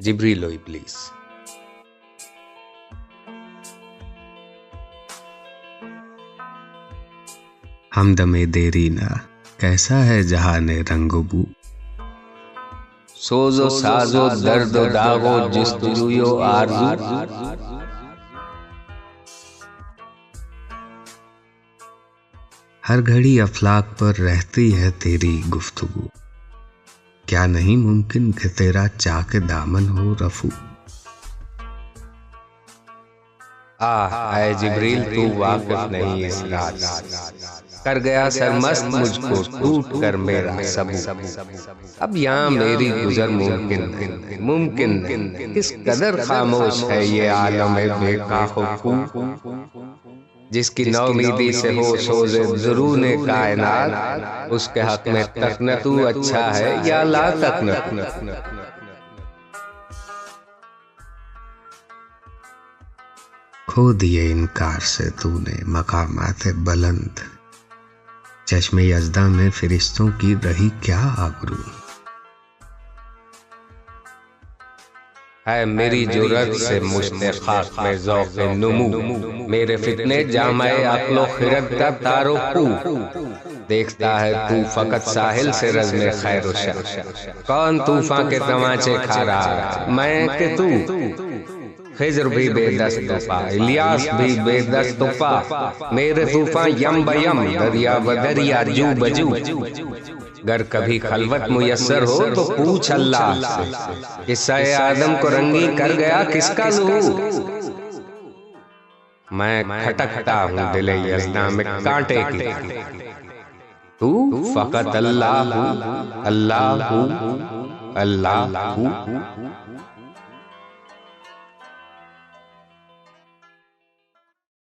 جبریل و ابلیس ہمدم دیرینا کیسا ہے جہان رنگ و بو؟ سوز و ساز و درد و داغ و جستجوی و آرزو۔ ہر گھڑی افلاق پر رہتی ہے تیری گفتگو۔ کیا نہیں ممکن کہ تیرا چاک دامن ہو رفو؟ آہ اے جبریل، تو واقف نہیں اس راز کر گیا سرمست، مجھ کو ٹوٹ کر میرا سب اب یہاں میری گزر ممکن ممکن کس قدر خاموش ہے یہ عالم بے کاخو جس کی نومیدی سے ہو سوز ضرون کائنات اس کے حق میں تکنتو اچھا ہے یا لا تکنت۔ کھو دیے انکار سے تو نے مقامات بلند۔ چشم یزدہ میں فرشتوں کی رہی کیا آبرو؟ ہے میری جرت سے مشتخاق میں ذوق نمو میرے فتنے جامع عقل و خرد کا تارو کو۔ دیکھتا ہے تو فقط ساحل سے رزم خیر و شر۔ کون طوفان کے تماچے کھا رہا؟ میں کہ تو؟ خضر بھی بے دست پا الیاس بھی بے دست پا میرے طوفان یم بیم دریا بدریا جو بجو۔ گر کبھی خلوت میسر ہو تو پوچھ اللہ سے۔ قصہ آدم کو رنگی کر گیا کس کا لو میں کھٹکتا ہوں دل یزدہ میں کانٹے کی۔ تو فقط اللہ اللہ اللہ